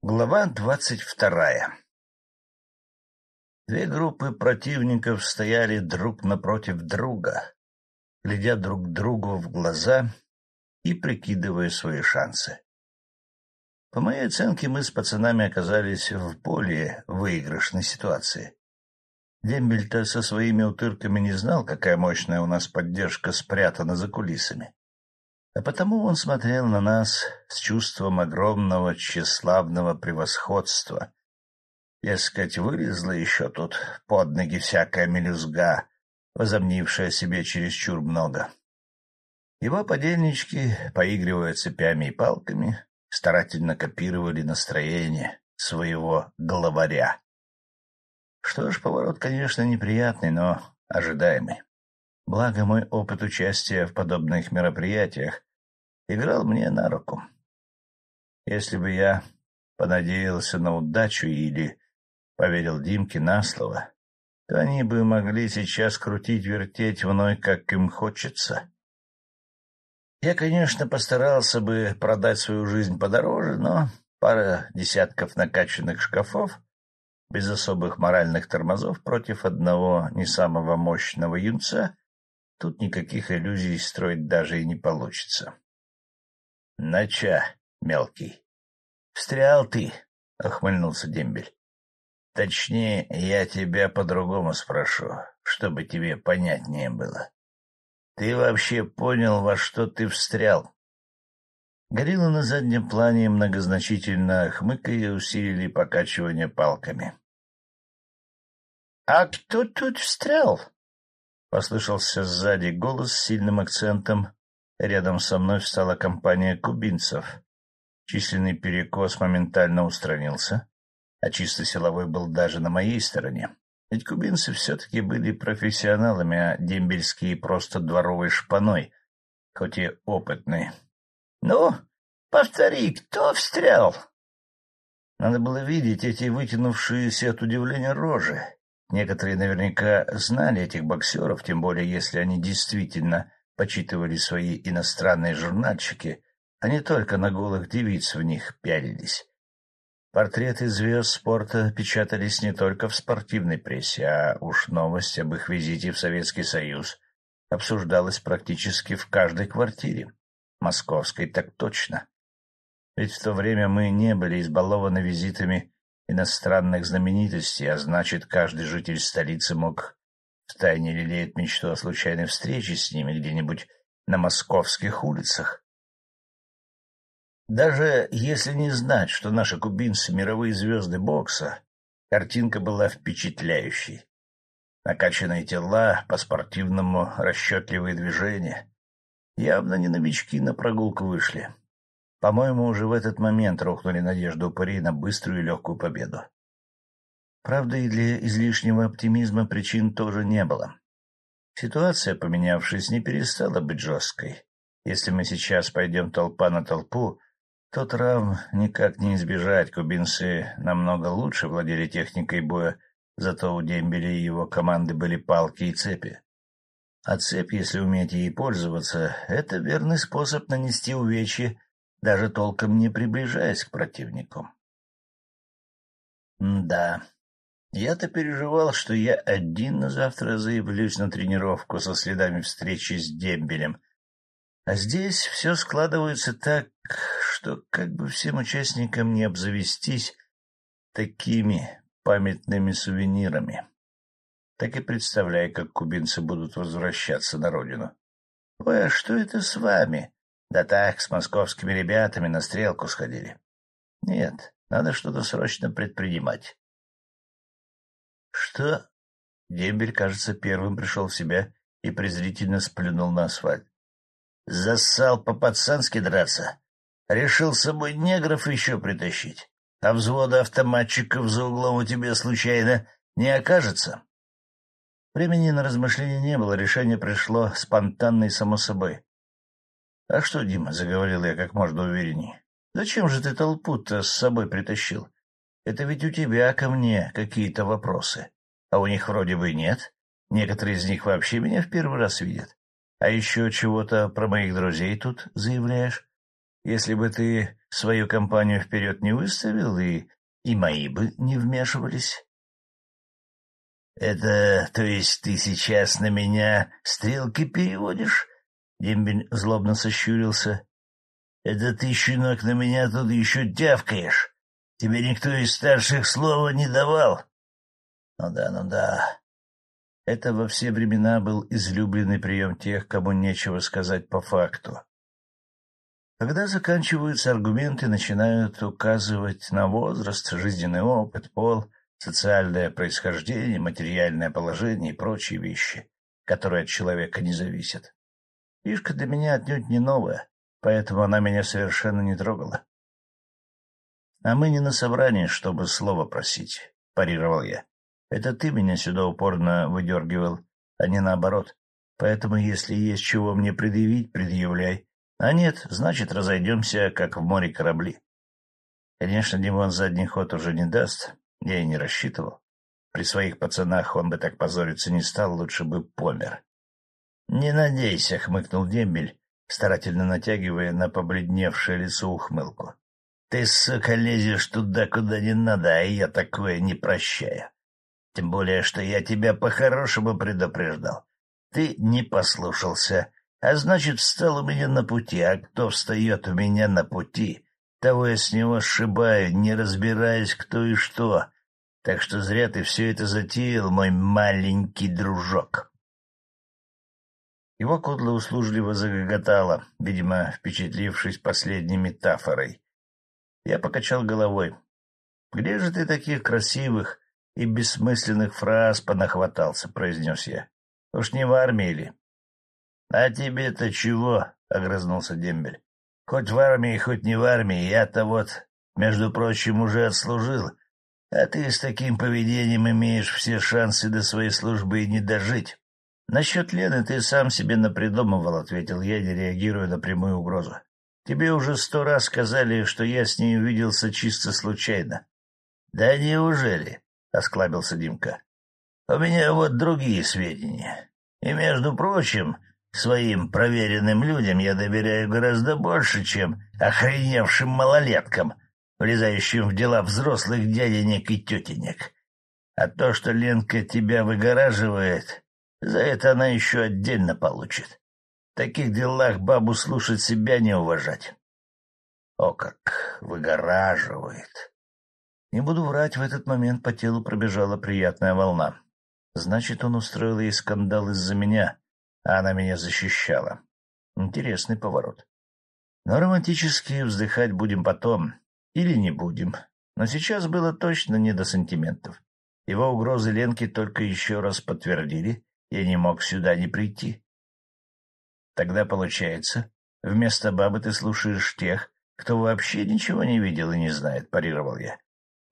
Глава двадцать вторая Две группы противников стояли друг напротив друга, глядя друг другу в глаза и прикидывая свои шансы. По моей оценке, мы с пацанами оказались в более выигрышной ситуации. Дембель-то со своими утырками не знал, какая мощная у нас поддержка спрятана за кулисами. А потому он смотрел на нас с чувством огромного тщеславного превосходства. Дескать, вылезла еще тут под ноги всякая мелюзга, возомнившая себе чересчур много. Его подельнички, поигрывая цепями и палками, старательно копировали настроение своего главаря. Что ж, поворот, конечно, неприятный, но ожидаемый. Благо, мой опыт участия в подобных мероприятиях играл мне на руку. Если бы я понадеялся на удачу или поверил Димке на слово, то они бы могли сейчас крутить-вертеть мной, как им хочется. Я, конечно, постарался бы продать свою жизнь подороже, но пара десятков накачанных шкафов без особых моральных тормозов против одного не самого мощного юнца, тут никаких иллюзий строить даже и не получится. — Нача, мелкий. — Встрял ты, — охмыльнулся дембель. — Точнее, я тебя по-другому спрошу, чтобы тебе понятнее было. Ты вообще понял, во что ты встрял? Гориллы на заднем плане многозначительно хмыкая усилили покачивание палками. — А кто тут встрял? — послышался сзади голос с сильным акцентом, Рядом со мной встала компания кубинцев. Численный перекос моментально устранился, а чисто силовой был даже на моей стороне. Ведь кубинцы все-таки были профессионалами, а дембельские просто дворовой шпаной, хоть и опытные. — Ну, повтори, кто встрял? Надо было видеть эти вытянувшиеся от удивления рожи. Некоторые наверняка знали этих боксеров, тем более если они действительно почитывали свои иностранные журнальчики, а не только на голых девиц в них пялились. Портреты звезд спорта печатались не только в спортивной прессе, а уж новость об их визите в Советский Союз обсуждалась практически в каждой квартире. Московской так точно. Ведь в то время мы не были избалованы визитами иностранных знаменитостей, а значит, каждый житель столицы мог втайне лелеет мечту о случайной встрече с ними где-нибудь на московских улицах. Даже если не знать, что наши кубинцы — мировые звезды бокса, картинка была впечатляющей. Накачанные тела, по-спортивному расчетливые движения. Явно не новички на прогулку вышли. По-моему, уже в этот момент рухнули надежды упырей на быструю и легкую победу. Правда, и для излишнего оптимизма причин тоже не было. Ситуация, поменявшись, не перестала быть жесткой. Если мы сейчас пойдем толпа на толпу, то травм никак не избежать. Кубинцы намного лучше владели техникой боя, зато у Дембеля и его команды были палки и цепи. А цепь, если уметь ей пользоваться, — это верный способ нанести увечье, даже толком не приближаясь к противнику. М да, я-то переживал, что я один на завтра заявлюсь на тренировку со следами встречи с Дембелем. А здесь все складывается так, что как бы всем участникам не обзавестись такими памятными сувенирами. Так и представляй, как кубинцы будут возвращаться на родину. — Ой, а что это с вами? Да так, с московскими ребятами на стрелку сходили. Нет, надо что-то срочно предпринимать. «Что?» Дембель, кажется, первым пришел в себя и презрительно сплюнул на асфальт. «Зассал по-пацански драться. Решил с собой негров еще притащить. А взвода автоматчиков за углом у тебя случайно не окажется?» Времени на размышления не было, решение пришло спонтанно и само собой. — А что, Дима, — заговорил я как можно увереннее, — зачем же ты толпу-то с собой притащил? Это ведь у тебя ко мне какие-то вопросы. А у них вроде бы нет. Некоторые из них вообще меня в первый раз видят. А еще чего-то про моих друзей тут заявляешь. Если бы ты свою компанию вперед не выставил, и, и мои бы не вмешивались. — Это, то есть, ты сейчас на меня стрелки переводишь? Дембель злобно сощурился. — Это ты, щенок, на меня тут еще тявкаешь. Тебе никто из старших слова не давал. — Ну да, ну да. Это во все времена был излюбленный прием тех, кому нечего сказать по факту. Когда заканчиваются аргументы, начинают указывать на возраст, жизненный опыт, пол, социальное происхождение, материальное положение и прочие вещи, которые от человека не зависят. Фишка для меня отнюдь не новая, поэтому она меня совершенно не трогала. — А мы не на собрании, чтобы слово просить, — парировал я. — Это ты меня сюда упорно выдергивал, а не наоборот. Поэтому, если есть чего мне предъявить, предъявляй. А нет, значит, разойдемся, как в море корабли. Конечно, Димон задний ход уже не даст, я и не рассчитывал. При своих пацанах он бы так позориться не стал, лучше бы помер. — Не надейся, — хмыкнул Дембель, старательно натягивая на побледневшее лицо ухмылку. — Ты, сука, лезешь туда, куда не надо, а я такое не прощаю. Тем более, что я тебя по-хорошему предупреждал. Ты не послушался, а значит, встал у меня на пути, а кто встает у меня на пути, того я с него сшибаю, не разбираясь, кто и что. Так что зря ты все это затеял, мой маленький дружок. Его кодла услужливо загоготала, видимо, впечатлившись последней метафорой. Я покачал головой. — Где же ты таких красивых и бессмысленных фраз понахватался? — произнес я. — Уж не в армии ли? — А тебе-то чего? — огрызнулся Дембель. — Хоть в армии, хоть не в армии, я-то вот, между прочим, уже отслужил, а ты с таким поведением имеешь все шансы до своей службы и не дожить. — Насчет Лены ты сам себе напридумывал, — ответил я, не реагируя на прямую угрозу. — Тебе уже сто раз сказали, что я с ней увиделся чисто случайно. — Да неужели? — осклабился Димка. — У меня вот другие сведения. И, между прочим, своим проверенным людям я доверяю гораздо больше, чем охреневшим малолеткам, влезающим в дела взрослых дяденек и тетенек. А то, что Ленка тебя выгораживает, за это она еще отдельно получит. Таких делах бабу слушать себя не уважать. О, как выгораживает! Не буду врать, в этот момент по телу пробежала приятная волна. Значит, он устроил ей скандал из-за меня, а она меня защищала. Интересный поворот. Но романтически вздыхать будем потом. Или не будем. Но сейчас было точно не до сантиментов. Его угрозы Ленке только еще раз подтвердили, я не мог сюда не прийти. Тогда получается, вместо бабы ты слушаешь тех, кто вообще ничего не видел и не знает, парировал я.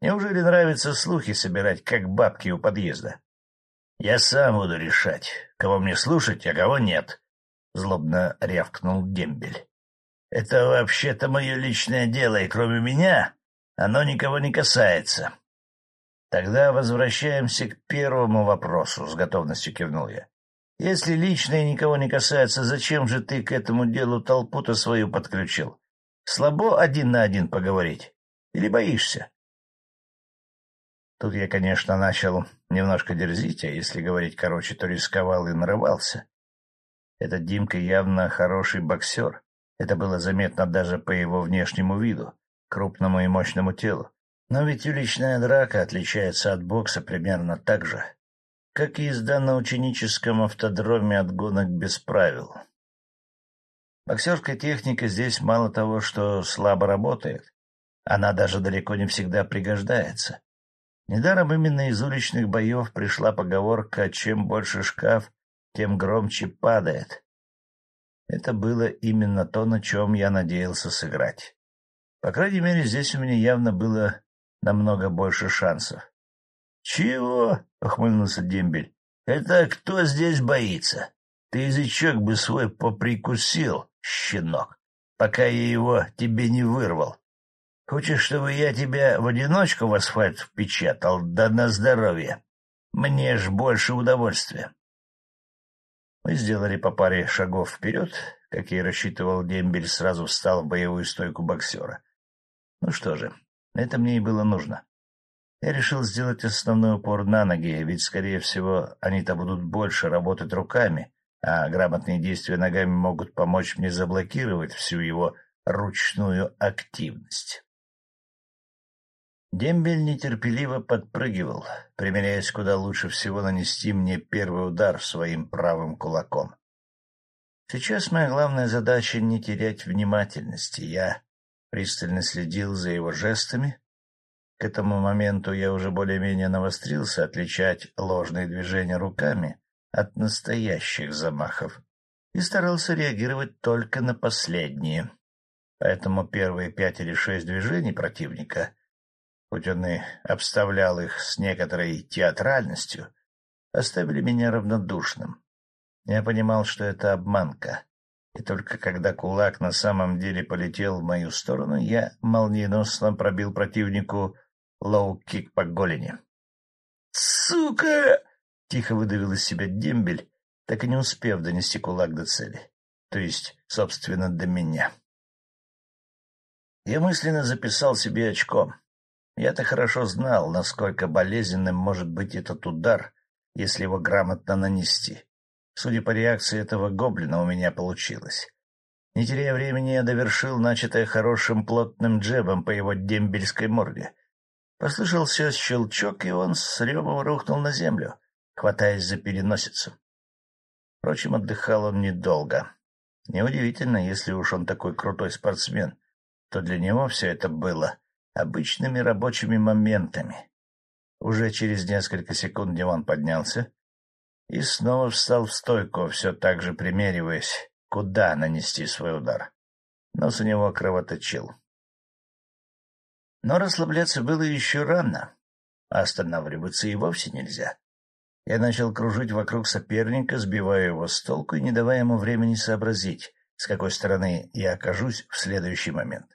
Неужели нравится слухи собирать, как бабки у подъезда? Я сам буду решать, кого мне слушать, а кого нет, — злобно рявкнул Дембель. Это вообще-то мое личное дело, и кроме меня оно никого не касается. Тогда возвращаемся к первому вопросу, — с готовностью кивнул я. Если личное никого не касается, зачем же ты к этому делу толпу-то свою подключил? Слабо один на один поговорить? Или боишься? Тут я, конечно, начал немножко дерзить, а если говорить короче, то рисковал и нарывался. Этот Димка явно хороший боксер. Это было заметно даже по его внешнему виду, крупному и мощному телу. Но ведь уличная драка отличается от бокса примерно так же, как езда на ученическом автодроме от гонок без правил. Боксерская техника здесь мало того, что слабо работает, она даже далеко не всегда пригождается. Недаром именно из уличных боев пришла поговорка «чем больше шкаф, тем громче падает». Это было именно то, на чем я надеялся сыграть. По крайней мере, здесь у меня явно было намного больше шансов. — Чего? — охмыльнулся Дембель. — Это кто здесь боится? Ты язычок бы свой поприкусил, щенок, пока я его тебе не вырвал. Хочешь, чтобы я тебя в одиночку в асфальт впечатал? Да на здоровье. Мне ж больше удовольствия. Мы сделали по паре шагов вперед, как и рассчитывал дембель, сразу встал в боевую стойку боксера. Ну что же, это мне и было нужно. Я решил сделать основной упор на ноги, ведь, скорее всего, они-то будут больше работать руками, а грамотные действия ногами могут помочь мне заблокировать всю его ручную активность. Дембель нетерпеливо подпрыгивал, примеряясь, куда лучше всего нанести мне первый удар своим правым кулаком. Сейчас моя главная задача — не терять внимательности. Я пристально следил за его жестами. К этому моменту я уже более-менее навострился отличать ложные движения руками от настоящих замахов и старался реагировать только на последние. Поэтому первые пять или шесть движений противника, хоть он и обставлял их с некоторой театральностью, оставили меня равнодушным. Я понимал, что это обманка, и только когда кулак на самом деле полетел в мою сторону, я молниеносно пробил противнику лоу-кик по голени. «Сука!» — тихо выдавил из себя дембель, так и не успев донести кулак до цели, то есть, собственно, до меня. Я мысленно записал себе очком. Я-то хорошо знал, насколько болезненным может быть этот удар, если его грамотно нанести. Судя по реакции этого гоблина, у меня получилось. Не теряя времени, я довершил начатое хорошим плотным джебом по его дембельской морде. Послышался щелчок, и он с ревом рухнул на землю, хватаясь за переносицу. Впрочем, отдыхал он недолго. Неудивительно, если уж он такой крутой спортсмен, то для него все это было обычными рабочими моментами. Уже через несколько секунд Димон поднялся, и снова встал в стойку, все так же примериваясь, куда нанести свой удар. Нос у него кровоточил. Но расслабляться было еще рано, а останавливаться и вовсе нельзя. Я начал кружить вокруг соперника, сбивая его с толку и не давая ему времени сообразить, с какой стороны я окажусь в следующий момент.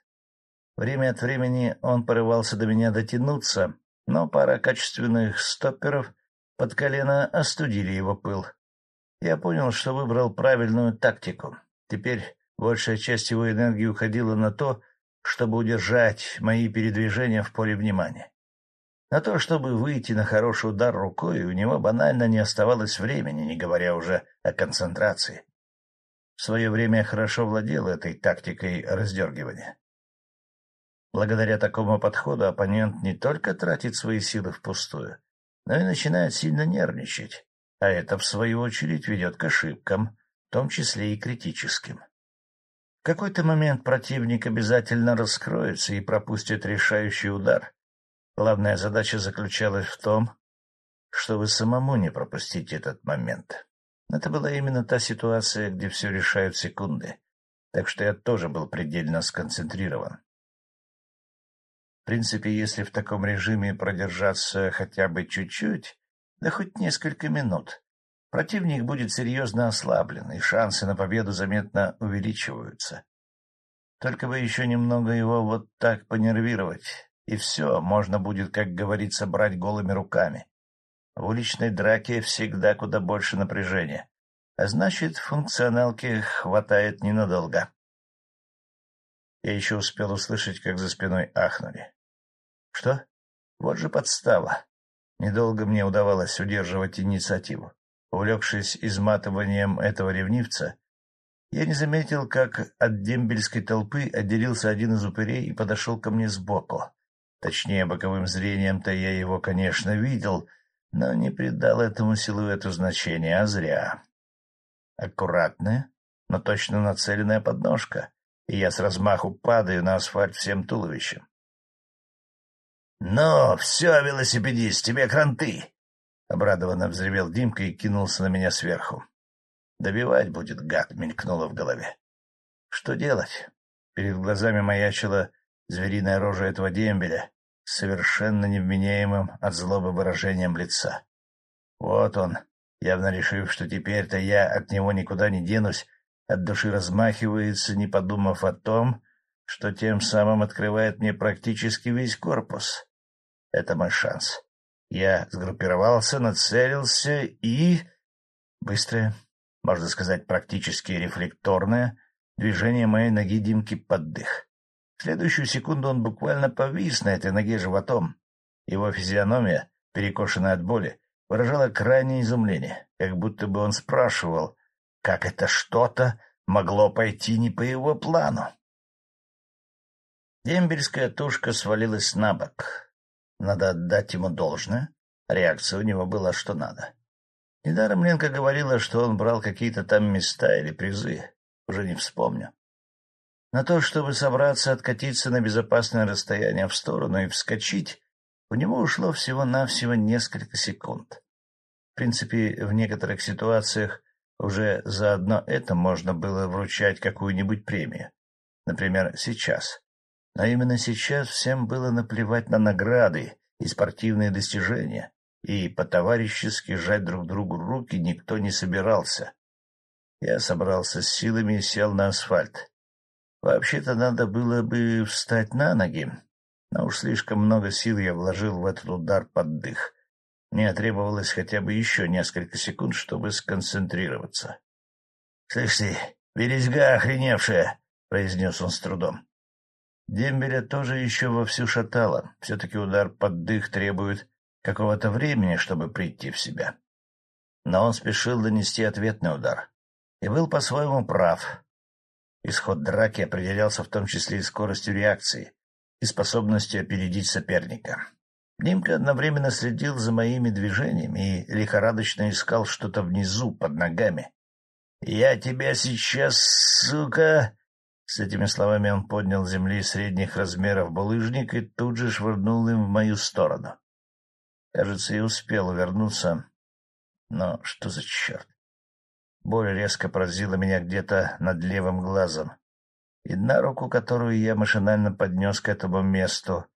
Время от времени он порывался до меня дотянуться, но пара качественных стопперов под колено остудили его пыл. Я понял, что выбрал правильную тактику. Теперь большая часть его энергии уходила на то, чтобы удержать мои передвижения в поле внимания. На то, чтобы выйти на хороший удар рукой, у него банально не оставалось времени, не говоря уже о концентрации. В свое время я хорошо владел этой тактикой раздергивания. Благодаря такому подходу оппонент не только тратит свои силы впустую, но и начинает сильно нервничать, а это, в свою очередь, ведет к ошибкам, в том числе и критическим. В какой-то момент противник обязательно раскроется и пропустит решающий удар. Главная задача заключалась в том, чтобы самому не пропустить этот момент. Это была именно та ситуация, где все решают секунды, так что я тоже был предельно сконцентрирован. В принципе, если в таком режиме продержаться хотя бы чуть-чуть, да хоть несколько минут, противник будет серьезно ослаблен, и шансы на победу заметно увеличиваются. Только бы еще немного его вот так понервировать, и все, можно будет, как говорится, брать голыми руками. В уличной драке всегда куда больше напряжения, а значит, функционалки хватает ненадолго. Я еще успел услышать, как за спиной ахнули. Что? Вот же подстава. Недолго мне удавалось удерживать инициативу. Увлекшись изматыванием этого ревнивца, я не заметил, как от дембельской толпы отделился один из упырей и подошел ко мне сбоку. Точнее, боковым зрением-то я его, конечно, видел, но не придал этому силуэту значения, а зря. Аккуратная, но точно нацеленная подножка, и я с размаху падаю на асфальт всем туловищем. — Ну, все, велосипедист, тебе кранты! — обрадованно взревел Димка и кинулся на меня сверху. «Добивать будет, гад!» — мелькнуло в голове. «Что делать?» Перед глазами маячила звериная рожа этого дембеля с совершенно невменяемым от злобы выражением лица. Вот он, явно решив, что теперь-то я от него никуда не денусь, от души размахивается, не подумав о том, что тем самым открывает мне практически весь корпус. Это мой шанс. Я сгруппировался, нацелился и... Быстрое, можно сказать, практически рефлекторное движение моей ноги Димки под дых. В следующую секунду он буквально повис на этой ноге животом. Его физиономия, перекошенная от боли, выражала крайнее изумление, как будто бы он спрашивал, как это что-то могло пойти не по его плану. Дембельская тушка свалилась на бок. Надо отдать ему должное. Реакция у него была что надо. Недаром Ленка говорила, что он брал какие-то там места или призы. Уже не вспомню. На то, чтобы собраться откатиться на безопасное расстояние в сторону и вскочить, у него ушло всего-навсего несколько секунд. В принципе, в некоторых ситуациях уже заодно это можно было вручать какую-нибудь премию. Например, сейчас. Но именно сейчас всем было наплевать на награды и спортивные достижения, и по-товарищески сжать друг другу руки никто не собирался. Я собрался с силами и сел на асфальт. Вообще-то надо было бы встать на ноги, но уж слишком много сил я вложил в этот удар под дых. Мне требовалось хотя бы еще несколько секунд, чтобы сконцентрироваться. — Слышь ты, березга охреневшая! — произнес он с трудом. Дембеля тоже еще вовсю шатало. Все-таки удар под дых требует какого-то времени, чтобы прийти в себя. Но он спешил донести ответный удар. И был по-своему прав. Исход драки определялся в том числе и скоростью реакции, и способностью опередить соперника. Димка одновременно следил за моими движениями и лихорадочно искал что-то внизу, под ногами. — Я тебя сейчас, сука... С этими словами он поднял земли средних размеров булыжник и тут же швырнул им в мою сторону. Кажется, и успел вернуться. Но что за черт? Боль резко поразила меня где-то над левым глазом, и на руку, которую я машинально поднес к этому месту,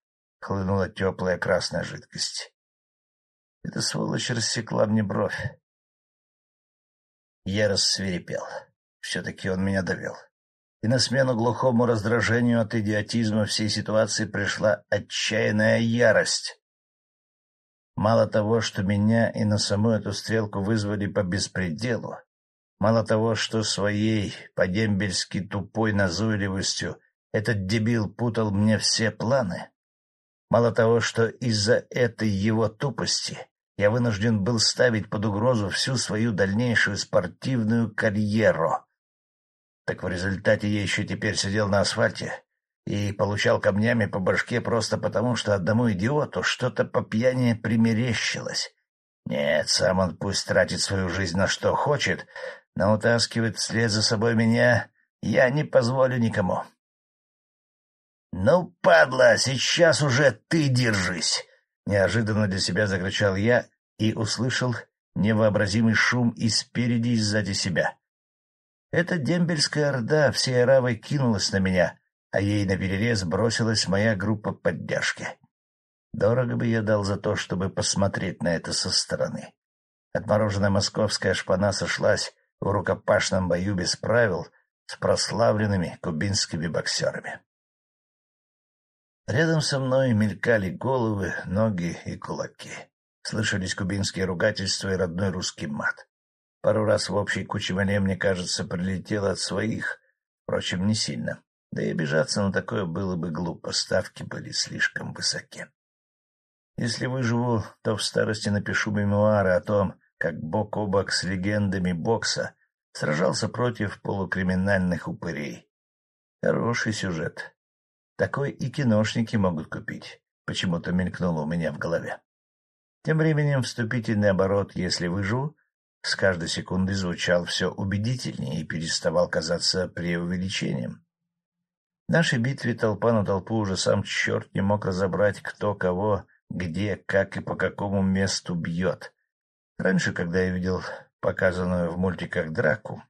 хлынула теплая красная жидкость. Эта сволочь рассекла мне бровь. Я рассверепел. Все-таки он меня довел. И на смену глухому раздражению от идиотизма всей ситуации пришла отчаянная ярость. Мало того, что меня и на саму эту стрелку вызвали по беспределу, Мало того, что своей по-дембельски тупой назойливостью этот дебил путал мне все планы, мало того, что из-за этой его тупости я вынужден был ставить под угрозу всю свою дальнейшую спортивную карьеру, так в результате я еще теперь сидел на асфальте и получал камнями по башке просто потому, что одному идиоту что-то по пьяни примерещилось. Нет, сам он пусть тратит свою жизнь на что хочет, но утаскивать вслед за собой меня я не позволю никому. — Ну, падла, сейчас уже ты держись! — неожиданно для себя закричал я и услышал невообразимый шум и спереди, и сзади себя. Эта дембельская орда всей оравой кинулась на меня, а ей наперерез бросилась моя группа поддержки. Дорого бы я дал за то, чтобы посмотреть на это со стороны. Отмороженная московская шпана сошлась в рукопашном бою без правил с прославленными кубинскими боксерами. Рядом со мной мелькали головы, ноги и кулаки. Слышались кубинские ругательства и родной русский мат. Пару раз в общей куче мне кажется, прилетело от своих, впрочем, не сильно. Да и обижаться на такое было бы глупо, ставки были слишком высоки. Если выживу, то в старости напишу мемуары о том, как бок о бок с легендами бокса сражался против полукриминальных упырей. Хороший сюжет. Такой и киношники могут купить, почему-то мелькнуло у меня в голове. Тем временем вступительный оборот «если выживу» с каждой секундой звучал все убедительнее и переставал казаться преувеличением. В нашей битве толпа на толпу уже сам черт не мог разобрать, кто кого, где, как и по какому месту бьет. Раньше, когда я видел показанную в мультиках драку,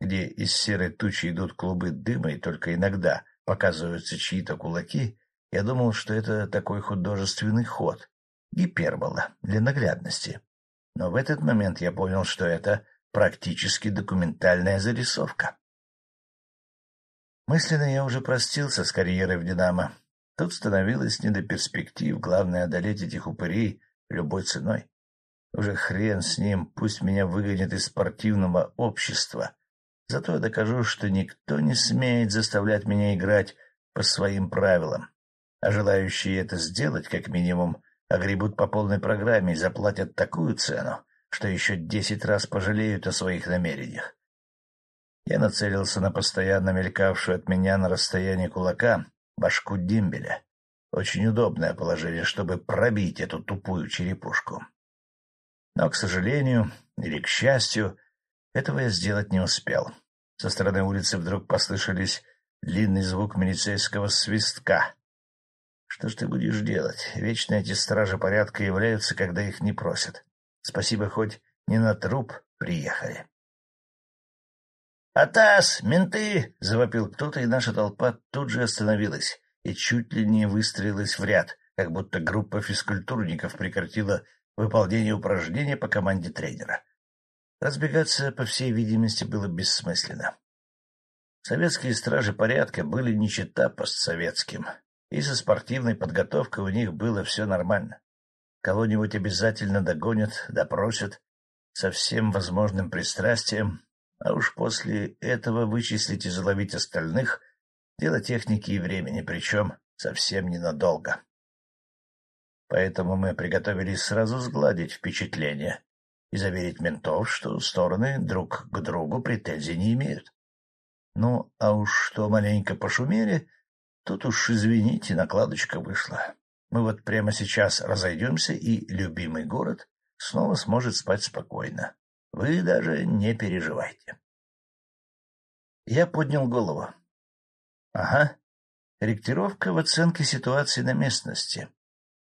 где из серой тучи идут клубы дыма и только иногда показываются чьи-то кулаки, я думал, что это такой художественный ход, гипербола для наглядности. Но в этот момент я понял, что это практически документальная зарисовка. Мысленно я уже простился с карьерой в «Динамо». Тут становилось не до перспектив, главное — одолеть этих упырей любой ценой. Уже хрен с ним, пусть меня выгонят из спортивного общества. Зато я докажу, что никто не смеет заставлять меня играть по своим правилам, а желающие это сделать, как минимум, огребут по полной программе и заплатят такую цену, что еще десять раз пожалеют о своих намерениях. Я нацелился на постоянно мелькавшую от меня на расстоянии кулака башку дембеля. Очень удобное положение, чтобы пробить эту тупую черепушку. Но, к сожалению, или к счастью, этого я сделать не успел. Со стороны улицы вдруг послышались длинный звук милицейского свистка. Что ж ты будешь делать? Вечно эти стражи порядка являются, когда их не просят. Спасибо, хоть не на труп приехали. «Атас! Менты!» — завопил кто-то, и наша толпа тут же остановилась и чуть ли не выстроилась в ряд, как будто группа физкультурников прекратила выполнение упражнения по команде тренера. Разбегаться, по всей видимости, было бессмысленно. Советские стражи порядка были не чета постсоветским, и со спортивной подготовкой у них было все нормально. Кого-нибудь обязательно догонят, допросят, со всем возможным пристрастием, а уж после этого вычислить и заловить остальных — дело техники и времени, причем совсем ненадолго. Поэтому мы приготовились сразу сгладить впечатление и заверить ментов, что стороны друг к другу претензий не имеют. Ну, а уж что маленько пошумели, тут уж, извините, накладочка вышла. Мы вот прямо сейчас разойдемся, и любимый город снова сможет спать спокойно. Вы даже не переживайте. Я поднял голову. Ага, корректировка в оценке ситуации на местности.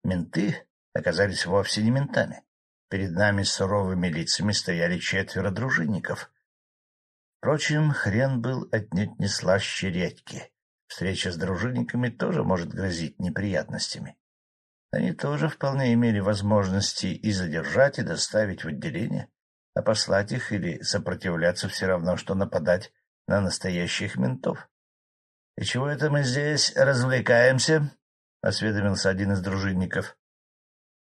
Менты оказались вовсе не ментами. Перед нами с суровыми лицами стояли четверо дружинников. Впрочем, хрен был отнюдь не слаще редьки. Встреча с дружинниками тоже может грозить неприятностями. Они тоже вполне имели возможности и задержать, и доставить в отделение, а послать их или сопротивляться все равно, что нападать на настоящих ментов. — И чего это мы здесь развлекаемся? — осведомился один из дружинников.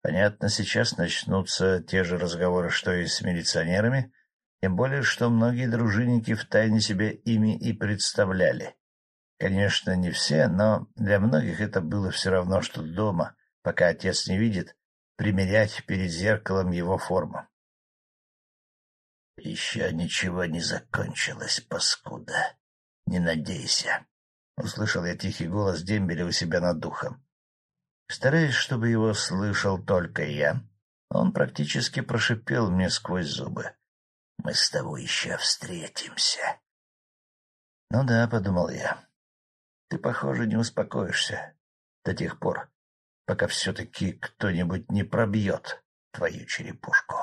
Понятно, сейчас начнутся те же разговоры, что и с милиционерами, тем более, что многие дружинники втайне себя ими и представляли. Конечно, не все, но для многих это было все равно, что дома, пока отец не видит, примерять перед зеркалом его форму. Еще ничего не закончилось, паскуда. Не надейся. Услышал я тихий голос дембеля у себя над духом. Стараясь, чтобы его слышал только я, он практически прошипел мне сквозь зубы. — Мы с тобой еще встретимся. — Ну да, — подумал я. — Ты, похоже, не успокоишься до тех пор, пока все-таки кто-нибудь не пробьет твою черепушку.